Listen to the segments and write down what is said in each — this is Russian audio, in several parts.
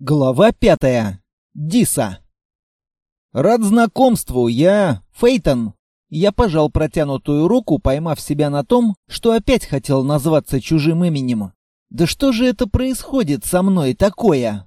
Глава пятая. Диса. Рад знакомству, я Фейтон. Я пожал протянутую руку, поймав себя на том, что опять хотел назваться чужим именем. Да что же это происходит со мной такое?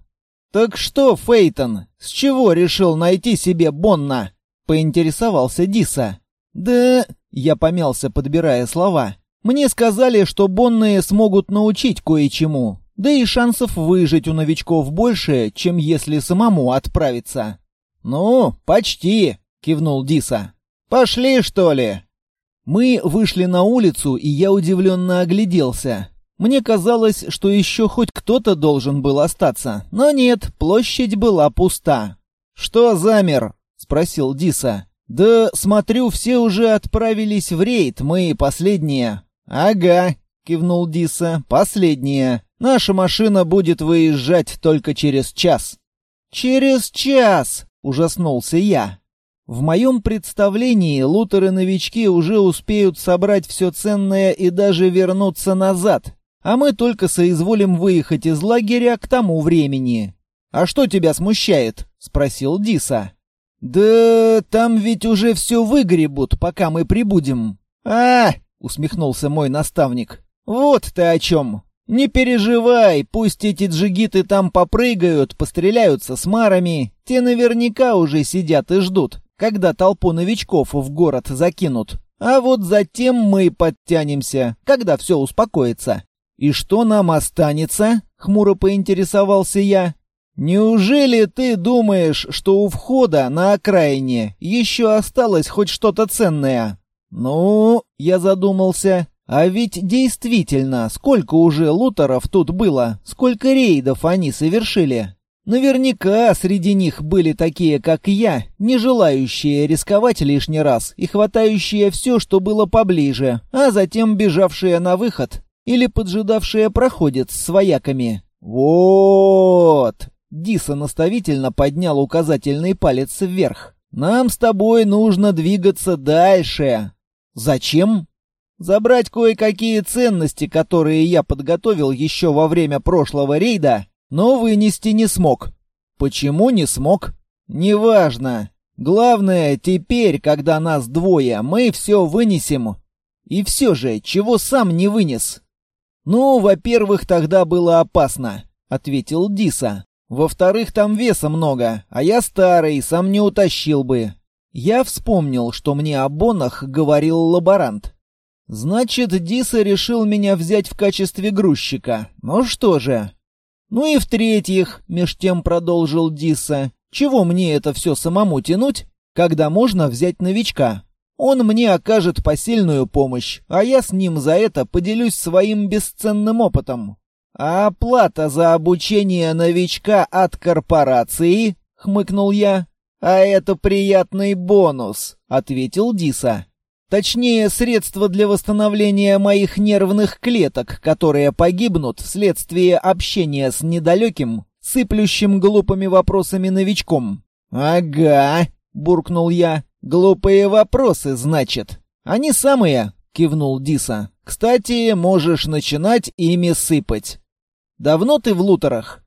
Так что, Фейтон, с чего решил найти себе Бонна? Поинтересовался Диса. Да, я помялся, подбирая слова. Мне сказали, что Бонные смогут научить кое-чему, да и шансов выжить у новичков больше, чем если самому отправиться. «Ну, почти», — кивнул Диса. «Пошли, что ли?» Мы вышли на улицу, и я удивленно огляделся. Мне казалось, что еще хоть кто-то должен был остаться, но нет, площадь была пуста. «Что замер?» — спросил Диса. «Да, смотрю, все уже отправились в рейд, мы последние». «Ага», — кивнул Диса, — «последние». Наша машина будет выезжать только через час». «Через час!» — ужаснулся я. В моем представлении лутеры-новички уже успеют собрать все ценное и даже вернуться назад, а мы только соизволим выехать из лагеря к тому времени. «А что тебя смущает?» — спросил Диса. «Да там ведь уже все выгребут, пока мы прибудем». «А!» — усмехнулся мой наставник. «Вот ты о чем. «Не переживай, пусть эти джигиты там попрыгают, постреляются с марами. Те наверняка уже сидят и ждут, когда толпу новичков в город закинут. А вот затем мы подтянемся, когда все успокоится». «И что нам останется?» — хмуро поинтересовался я. «Неужели ты думаешь, что у входа на окраине еще осталось хоть что-то ценное?» «Ну...» — я задумался. А ведь действительно, сколько уже лутеров тут было, сколько рейдов они совершили. Наверняка среди них были такие, как я, не желающие рисковать лишний раз и хватающие все, что было поближе, а затем бежавшие на выход или поджидавшие проходец с вояками. Вот! Диса наставительно поднял указательный палец вверх. Нам с тобой нужно двигаться дальше. Зачем? Забрать кое-какие ценности, которые я подготовил еще во время прошлого рейда, но вынести не смог. Почему не смог? Неважно. Главное, теперь, когда нас двое, мы все вынесем. И все же, чего сам не вынес? Ну, во-первых, тогда было опасно, ответил Диса. Во-вторых, там веса много, а я старый, сам не утащил бы. Я вспомнил, что мне о бонах говорил лаборант. Значит, Диса решил меня взять в качестве грузчика. Ну что же? Ну и в-третьих, меж тем продолжил Диса, чего мне это все самому тянуть, когда можно взять новичка? Он мне окажет посильную помощь, а я с ним за это поделюсь своим бесценным опытом. А оплата за обучение новичка от корпорации, хмыкнул я. А это приятный бонус, ответил Диса. Точнее, средства для восстановления моих нервных клеток, которые погибнут вследствие общения с недалеким, сыплющим глупыми вопросами новичком. «Ага», — буркнул я, — «глупые вопросы, значит». «Они самые», — кивнул Диса. «Кстати, можешь начинать ими сыпать». «Давно ты в лутерах?»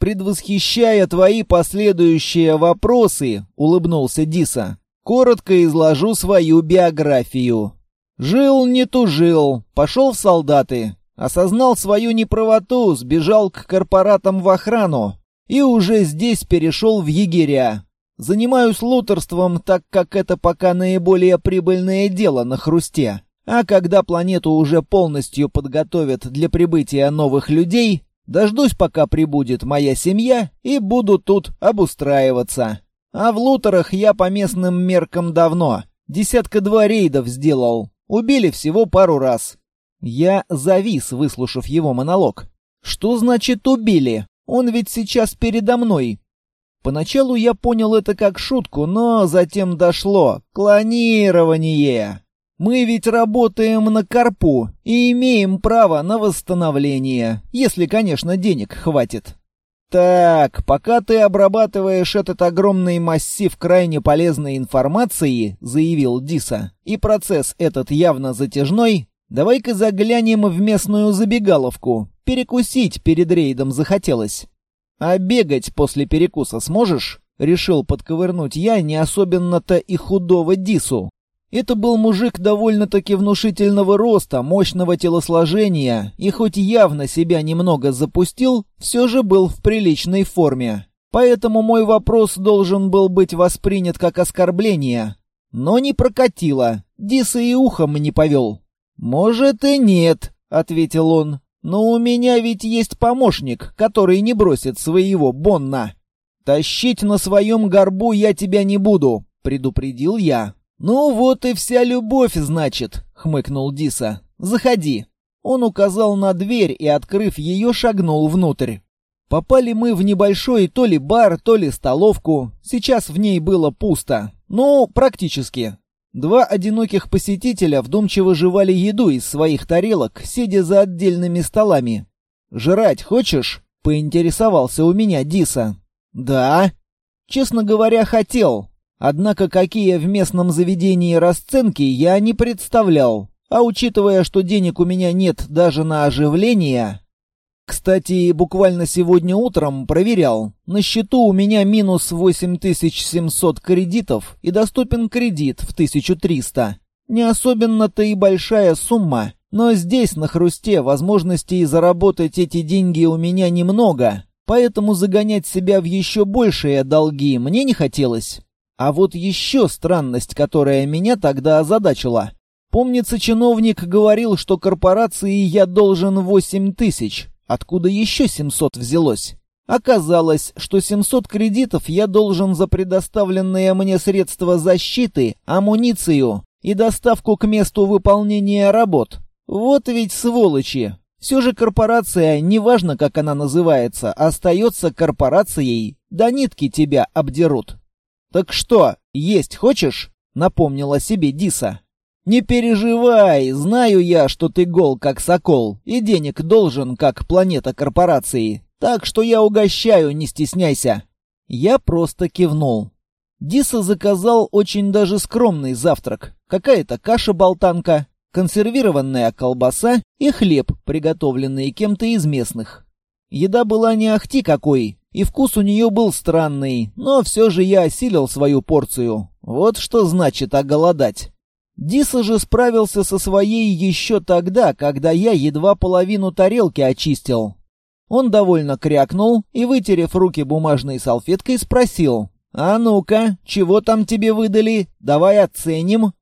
«Предвосхищая твои последующие вопросы», — улыбнулся Диса, Коротко изложу свою биографию. Жил не тужил, пошел в солдаты, осознал свою неправоту, сбежал к корпоратам в охрану и уже здесь перешел в егеря. Занимаюсь лутерством, так как это пока наиболее прибыльное дело на хрусте. А когда планету уже полностью подготовят для прибытия новых людей, дождусь, пока прибудет моя семья, и буду тут обустраиваться. А в лутерах я по местным меркам давно. Десятка-два рейдов сделал. Убили всего пару раз. Я завис, выслушав его монолог. Что значит убили? Он ведь сейчас передо мной. Поначалу я понял это как шутку, но затем дошло. Клонирование. Мы ведь работаем на корпу и имеем право на восстановление, если, конечно, денег хватит. «Так, пока ты обрабатываешь этот огромный массив крайне полезной информации», — заявил Диса, — «и процесс этот явно затяжной, давай-ка заглянем в местную забегаловку. Перекусить перед рейдом захотелось». «А бегать после перекуса сможешь?» Решил подковырнуть я не особенно-то и худого Дису. Это был мужик довольно-таки внушительного роста, мощного телосложения, и хоть явно себя немного запустил, все же был в приличной форме. Поэтому мой вопрос должен был быть воспринят как оскорбление. Но не прокатило, Диса и ухом не повел. «Может и нет», — ответил он. «Но у меня ведь есть помощник, который не бросит своего Бонна». «Тащить на своем горбу я тебя не буду», — предупредил я. «Ну вот и вся любовь, значит», — хмыкнул Диса. «Заходи». Он указал на дверь и, открыв ее, шагнул внутрь. Попали мы в небольшой то ли бар, то ли столовку. Сейчас в ней было пусто. Ну, практически. Два одиноких посетителя вдумчиво жевали еду из своих тарелок, сидя за отдельными столами. «Жрать хочешь?» — поинтересовался у меня Диса. «Да». Честно говоря, хотел. Однако какие в местном заведении расценки я не представлял. А учитывая, что денег у меня нет даже на оживление... Кстати, буквально сегодня утром проверял. На счету у меня минус 8700 кредитов и доступен кредит в 1300. Не особенно-то и большая сумма, но здесь, на хрусте, возможностей заработать эти деньги у меня немного, поэтому загонять себя в еще большие долги мне не хотелось. А вот еще странность, которая меня тогда озадачила. Помнится, чиновник говорил, что корпорации я должен 8 тысяч. Откуда еще 700 взялось? Оказалось, что 700 кредитов я должен за предоставленные мне средства защиты, амуницию и доставку к месту выполнения работ. Вот ведь сволочи! Все же корпорация, неважно как она называется, остается корпорацией. До нитки тебя обдерут. «Так что, есть хочешь?» — напомнила себе Диса. «Не переживай, знаю я, что ты гол как сокол, и денег должен как планета корпорации, так что я угощаю, не стесняйся». Я просто кивнул. Диса заказал очень даже скромный завтрак. Какая-то каша-болтанка, консервированная колбаса и хлеб, приготовленный кем-то из местных. Еда была не ахти какой, и вкус у нее был странный, но все же я осилил свою порцию. Вот что значит оголодать. Диса же справился со своей еще тогда, когда я едва половину тарелки очистил. Он довольно крякнул и, вытерев руки бумажной салфеткой, спросил. «А ну-ка, чего там тебе выдали? Давай оценим».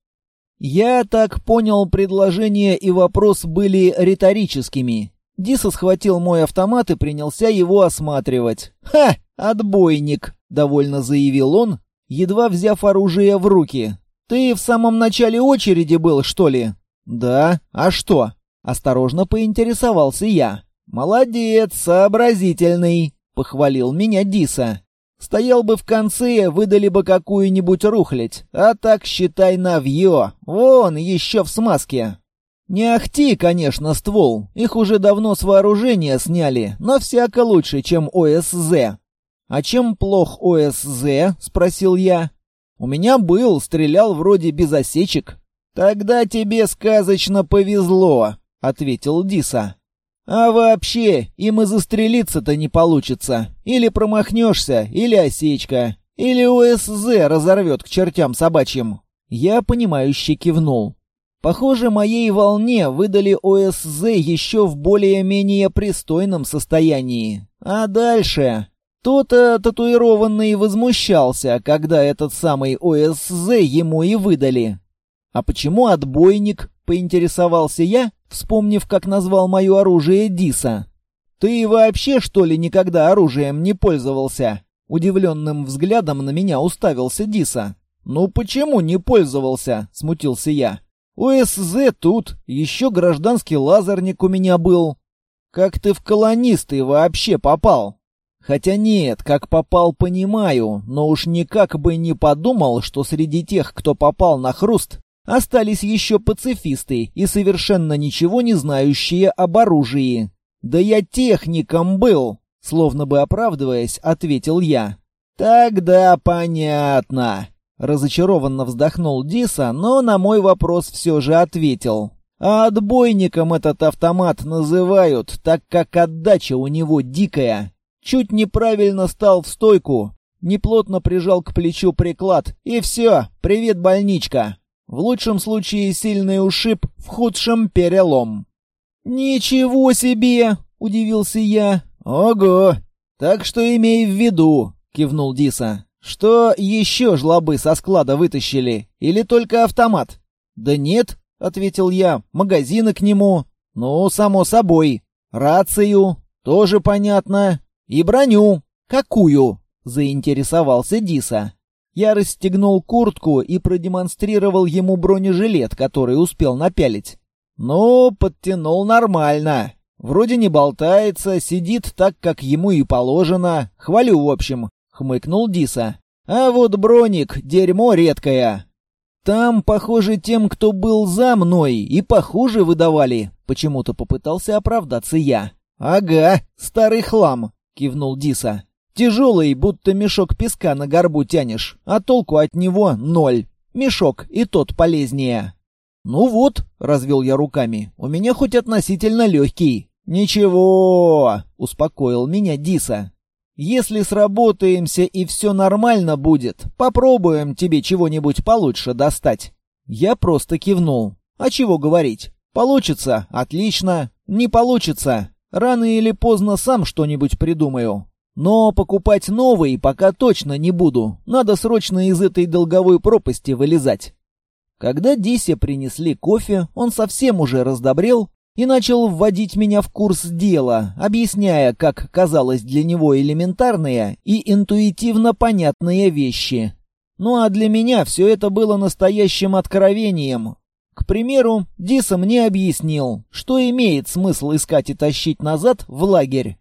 Я так понял, предложение и вопрос были риторическими. Диса схватил мой автомат и принялся его осматривать. «Ха! Отбойник!» — довольно заявил он, едва взяв оружие в руки. «Ты в самом начале очереди был, что ли?» «Да. А что?» Осторожно поинтересовался я. «Молодец, сообразительный», — похвалил меня Диса. «Стоял бы в конце, выдали бы какую-нибудь рухлядь, а так считай навье. Вон, еще в смазке». «Не ахти, конечно, ствол. Их уже давно с вооружения сняли, но всяко лучше, чем ОСЗ». «А чем плох ОСЗ?» — спросил я. У меня был, стрелял вроде без осечек. Тогда тебе сказочно повезло, ответил Диса. А вообще, им и застрелиться-то не получится. Или промахнешься, или осечка, или ОСЗ разорвет к чертям собачьим. Я понимающе кивнул. Похоже, моей волне выдали ОСЗ еще в более-менее пристойном состоянии. А дальше... Кто-то татуированный возмущался, когда этот самый ОСЗ ему и выдали. «А почему отбойник?» — поинтересовался я, вспомнив, как назвал мое оружие Диса. «Ты вообще, что ли, никогда оружием не пользовался?» Удивленным взглядом на меня уставился Диса. «Ну почему не пользовался?» — смутился я. «ОСЗ тут, еще гражданский лазерник у меня был». «Как ты в колонисты вообще попал?» Хотя нет, как попал, понимаю, но уж никак бы не подумал, что среди тех, кто попал на хруст, остались еще пацифисты и совершенно ничего не знающие об оружии. «Да я техником был!» — словно бы оправдываясь, ответил я. «Тогда понятно!» — разочарованно вздохнул Диса, но на мой вопрос все же ответил. «А отбойником этот автомат называют, так как отдача у него дикая. Чуть неправильно стал в стойку. Неплотно прижал к плечу приклад. И все, привет, больничка. В лучшем случае сильный ушиб, в худшем перелом. «Ничего себе!» — удивился я. «Ого! Так что имей в виду!» — кивнул Диса. «Что еще жлобы со склада вытащили? Или только автомат?» «Да нет», — ответил я, — «магазины к нему». «Ну, само собой. Рацию. Тоже понятно. И броню. Какую?» — заинтересовался Диса. Я расстегнул куртку и продемонстрировал ему бронежилет, который успел напялить. «Ну, подтянул нормально. Вроде не болтается, сидит так, как ему и положено. Хвалю, в общем хмыкнул Диса. А вот броник — дерьмо редкое. Там, похоже, тем, кто был за мной, и похуже выдавали. Почему-то попытался оправдаться я. Ага, старый хлам, кивнул Диса. Тяжелый, будто мешок песка на горбу тянешь, а толку от него ноль. Мешок, и тот полезнее. «Ну вот», — развел я руками, — «у меня хоть относительно легкий». «Ничего», — успокоил меня Диса. Если сработаемся и все нормально будет, попробуем тебе чего-нибудь получше достать». Я просто кивнул. А чего говорить? Получится — отлично. Не получится. Рано или поздно сам что-нибудь придумаю. Но покупать новый пока точно не буду. Надо срочно из этой долговой пропасти вылезать. Когда Дисе принесли кофе, он совсем уже раздобрел и начал вводить меня в курс дела, объясняя, как казалось для него элементарные и интуитивно понятные вещи. Ну а для меня все это было настоящим откровением. К примеру, Диса мне объяснил, что имеет смысл искать и тащить назад в лагерь.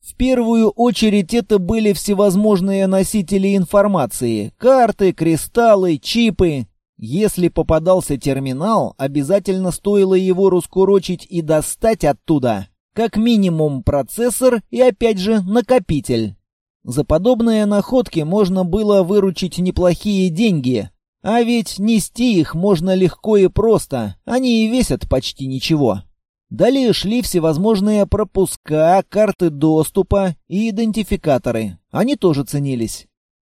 В первую очередь это были всевозможные носители информации – карты, кристаллы, чипы, если попадался терминал, обязательно стоило его раскурочить и достать оттуда. Как минимум процессор и опять же накопитель. За подобные находки можно было выручить неплохие деньги. А ведь нести их можно легко и просто, они и весят почти ничего. Далее шли всевозможные пропуска, карты доступа и идентификаторы. Они тоже ценились.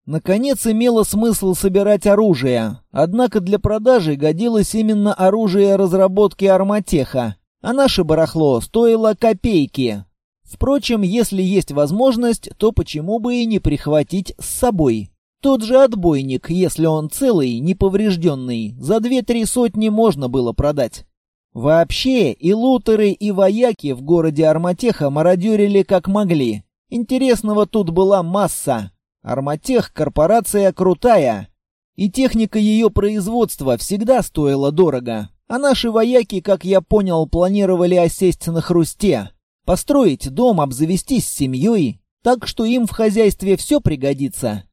Наконец имело смысл собирать оружие, однако для продажи годилось именно оружие разработки Арматеха, а наше барахло стоило копейки. Впрочем, если есть возможность, то почему бы и не прихватить с собой? Тот же отбойник, если он целый, неповрежденный, за две-три сотни можно было продать. Вообще, и лутеры, и вояки в городе Арматеха мародерили как могли. Интересного тут была масса. Арматех — корпорация крутая, и техника ее производства всегда стоила дорого. А наши вояки, как я понял, планировали осесть на хрусте, построить дом, обзавестись семьей, так что им в хозяйстве все пригодится.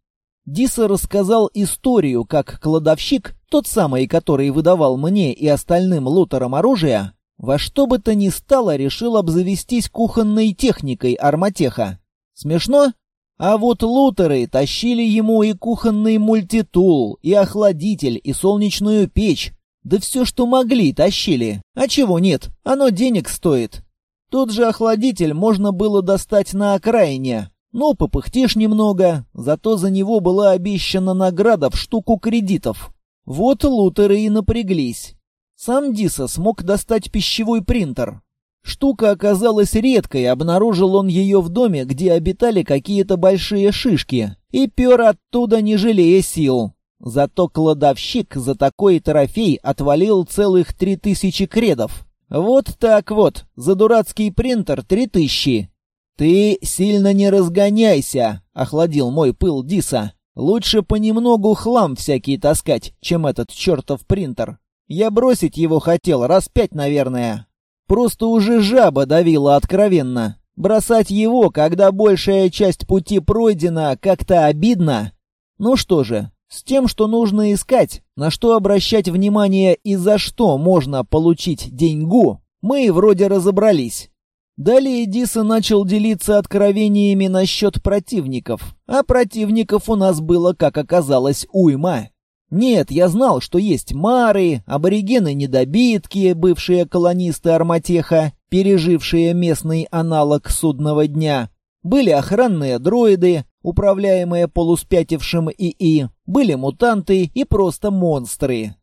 Диса рассказал историю, как кладовщик, тот самый, который выдавал мне и остальным лутерам оружие, во что бы то ни стало решил обзавестись кухонной техникой арматеха. Смешно? А вот лутеры тащили ему и кухонный мультитул, и охладитель, и солнечную печь. Да все, что могли, тащили. А чего нет? Оно денег стоит. Тот же охладитель можно было достать на окраине. Но попыхтишь немного, зато за него была обещана награда в штуку кредитов. Вот лутеры и напряглись. Сам Диса смог достать пищевой принтер. Штука оказалась редкой, обнаружил он ее в доме, где обитали какие-то большие шишки, и пер оттуда, не жалея сил. Зато кладовщик за такой трофей отвалил целых три тысячи кредов. Вот так вот, за дурацкий принтер три тысячи. «Ты сильно не разгоняйся», — охладил мой пыл Диса. «Лучше понемногу хлам всякий таскать, чем этот чертов принтер. Я бросить его хотел раз пять, наверное, Просто уже жаба давила откровенно. Бросать его, когда большая часть пути пройдена, как-то обидно. Ну что же, с тем, что нужно искать, на что обращать внимание и за что можно получить деньгу, мы вроде разобрались. Далее Диса начал делиться откровениями насчет противников, а противников у нас было, как оказалось, уйма. Нет, я знал, что есть мары, аборигены-недобитки, бывшие колонисты Арматеха, пережившие местный аналог судного дня. Были охранные дроиды, управляемые полуспятившим ИИ, были мутанты и просто монстры.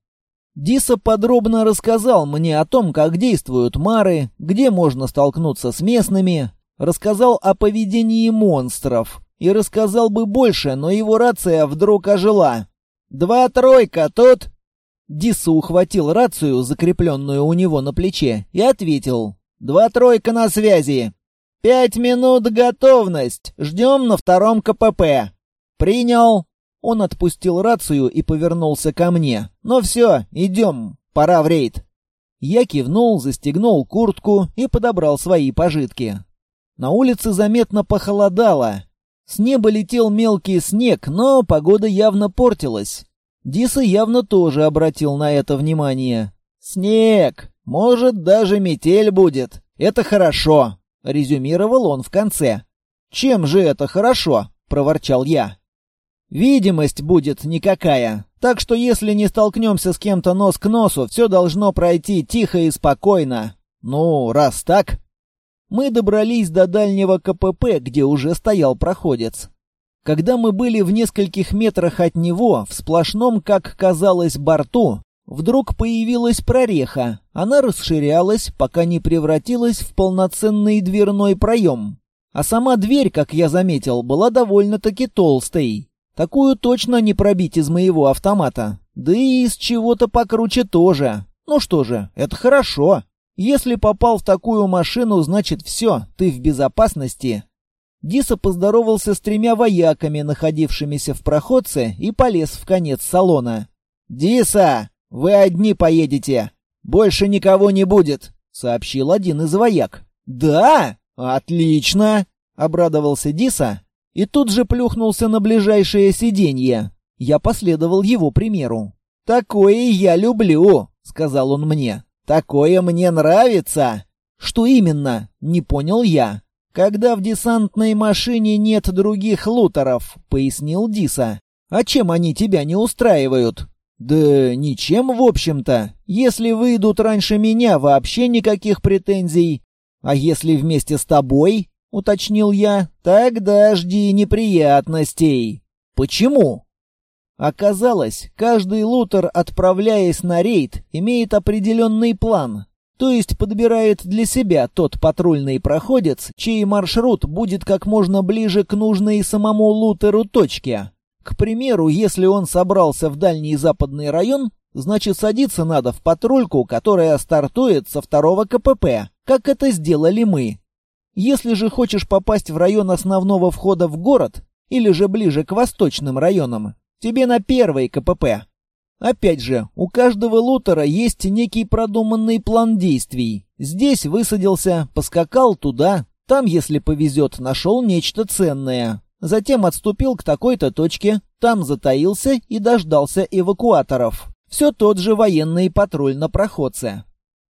Диса подробно рассказал мне о том, как действуют мары, где можно столкнуться с местными, рассказал о поведении монстров и рассказал бы больше, но его рация вдруг ожила. «Два тройка, тут...» Диса ухватил рацию, закрепленную у него на плече, и ответил. «Два тройка на связи. «Пять минут готовность! Ждем на втором КПП!» «Принял!» Он отпустил рацию и повернулся ко мне. «Ну все, идем, пора в рейд!» Я кивнул, застегнул куртку и подобрал свои пожитки. На улице заметно похолодало. С неба летел мелкий снег, но погода явно портилась. Диса явно тоже обратил на это внимание. «Снег! Может, даже метель будет. Это хорошо!» — резюмировал он в конце. «Чем же это хорошо?» — проворчал я. «Видимость будет никакая, так что если не столкнемся с кем-то нос к носу, все должно пройти тихо и спокойно. Ну, раз так...» Мы добрались до дальнего КПП, где уже стоял проходец. Когда мы были в нескольких метрах от него, в сплошном, как казалось, борту, Вдруг появилась прореха. Она расширялась, пока не превратилась в полноценный дверной проем. А сама дверь, как я заметил, была довольно-таки толстой. Такую точно не пробить из моего автомата. Да и из чего-то покруче тоже. Ну что же, это хорошо. Если попал в такую машину, значит все, ты в безопасности. Диса поздоровался с тремя вояками, находившимися в проходце, и полез в конец салона. «Диса!» «Вы одни поедете. Больше никого не будет», — сообщил один из вояк. «Да? Отлично!» — обрадовался Диса и тут же плюхнулся на ближайшее сиденье. Я последовал его примеру. «Такое я люблю», — сказал он мне. «Такое мне нравится». «Что именно?» — не понял я. «Когда в десантной машине нет других лутеров», — пояснил Диса. «А чем они тебя не устраивают?» «Да ничем, в общем-то. Если выйдут раньше меня, вообще никаких претензий. А если вместе с тобой?» — уточнил я. «Тогда жди неприятностей». «Почему?» Оказалось, каждый лутер, отправляясь на рейд, имеет определенный план, то есть подбирает для себя тот патрульный проходец, чей маршрут будет как можно ближе к нужной самому лутеру точке. К примеру, если он собрался в дальний западный район, значит садиться надо в патрульку, которая стартует со второго КПП, как это сделали мы. Если же хочешь попасть в район основного входа в город, или же ближе к восточным районам, тебе на первый КПП. Опять же, у каждого лутера есть некий продуманный план действий. Здесь высадился, поскакал туда, там, если повезет, нашел нечто ценное. Затем отступил к такой-то точке, там затаился и дождался эвакуаторов. Все тот же военный патруль на проходце.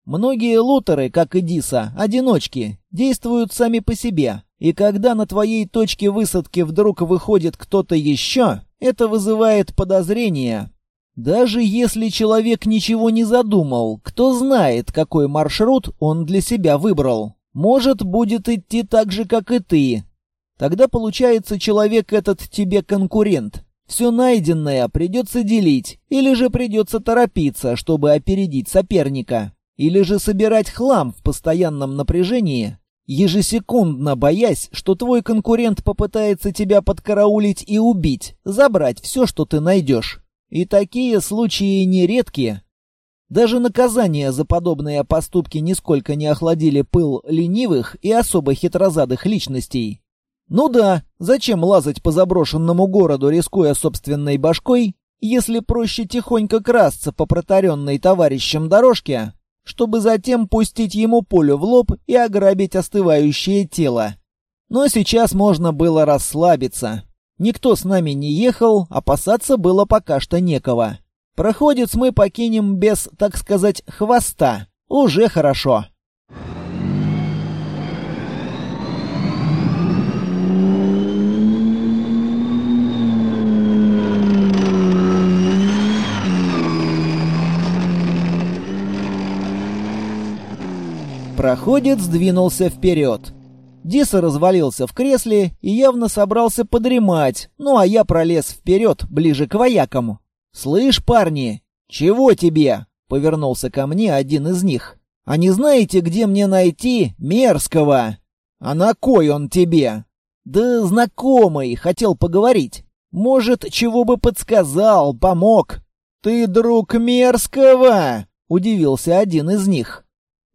Многие лутеры, как и Диса, одиночки, действуют сами по себе. И когда на твоей точке высадки вдруг выходит кто-то еще, это вызывает подозрение. Даже если человек ничего не задумал, кто знает, какой маршрут он для себя выбрал. Может, будет идти так же, как и ты, Тогда получается человек этот тебе конкурент. Все найденное придется делить, или же придется торопиться, чтобы опередить соперника, или же собирать хлам в постоянном напряжении, ежесекундно боясь, что твой конкурент попытается тебя подкараулить и убить, забрать все, что ты найдешь. И такие случаи нередки. Даже наказания за подобные поступки нисколько не охладили пыл ленивых и особо хитрозадых личностей. Ну да, зачем лазать по заброшенному городу, рискуя собственной башкой, если проще тихонько красться по протаренной товарищем дорожке, чтобы затем пустить ему пулю в лоб и ограбить остывающее тело. Но сейчас можно было расслабиться. Никто с нами не ехал, опасаться было пока что некого. Проходец мы покинем без, так сказать, хвоста. Уже хорошо. Проходец двинулся вперед. Диса развалился в кресле и явно собрался подремать, ну а я пролез вперед, ближе к воякам. «Слышь, парни, чего тебе?» — повернулся ко мне один из них. «А не знаете, где мне найти Мерзкого?» «А на кой он тебе?» «Да знакомый, хотел поговорить. Может, чего бы подсказал, помог». «Ты друг Мерзкого?» — удивился один из них.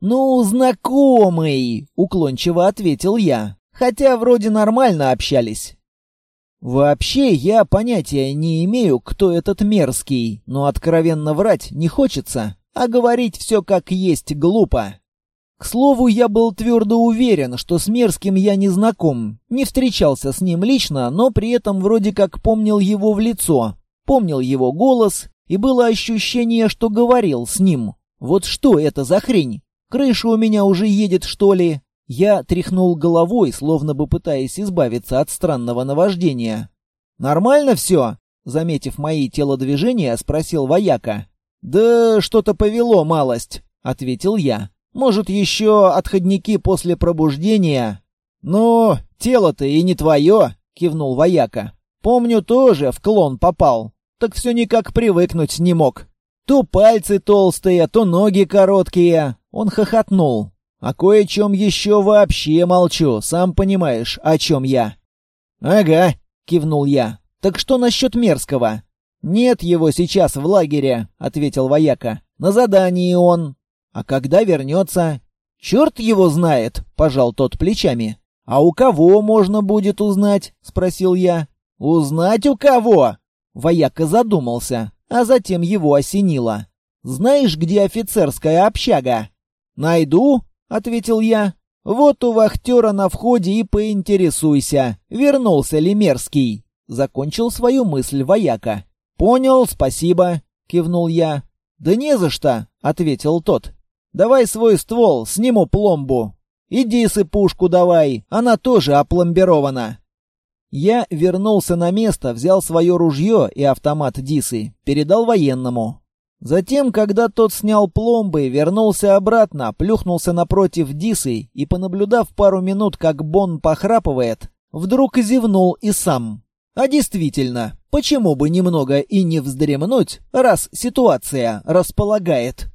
«Ну, знакомый», — уклончиво ответил я. «Хотя вроде нормально общались». Вообще, я понятия не имею, кто этот мерзкий, но откровенно врать не хочется, а говорить все как есть глупо. К слову, я был твердо уверен, что с Мерзким я не знаком, не встречался с ним лично, но при этом вроде как помнил его в лицо, помнил его голос, и было ощущение, что говорил с ним. Вот что это за хрень? Крыша у меня уже едет, что ли? Я тряхнул головой, словно бы пытаясь избавиться от странного наваждения. «Нормально все?» — заметив мои телодвижения, спросил вояка. «Да что-то повело малость», — ответил я. «Может, еще отходники после пробуждения?» «Ну, тело-то и не твое», — кивнул вояка. «Помню, тоже в клон попал. Так все никак привыкнуть не мог. То пальцы толстые, то ноги короткие. Он хохотнул. «О кое-чем еще вообще молчу, сам понимаешь, о чем я». «Ага», — кивнул я. «Так что насчет Мерзкого?» «Нет его сейчас в лагере», — ответил вояка. «На задании он». «А когда вернется?» «Черт его знает», — пожал тот плечами. «А у кого можно будет узнать?» — спросил я. «Узнать у кого?» Вояка задумался, а затем его осенило. «Знаешь, где офицерская общага?» «Найду», — ответил я. «Вот у вахтера на входе и поинтересуйся, вернулся ли Мерзкий». Закончил свою мысль вояка. «Понял, спасибо», — кивнул я. «Да не за что», — ответил тот. «Давай свой ствол, сниму пломбу. Иди с пушку давай, она тоже опломбирована». Я вернулся на место, взял свое ружье и автомат Дисы, передал военному. Затем, когда тот снял пломбы, вернулся обратно, плюхнулся напротив Дисы и, понаблюдав пару минут, как Бон похрапывает, вдруг зевнул и сам. А действительно, почему бы немного и не вздремнуть, раз ситуация располагает?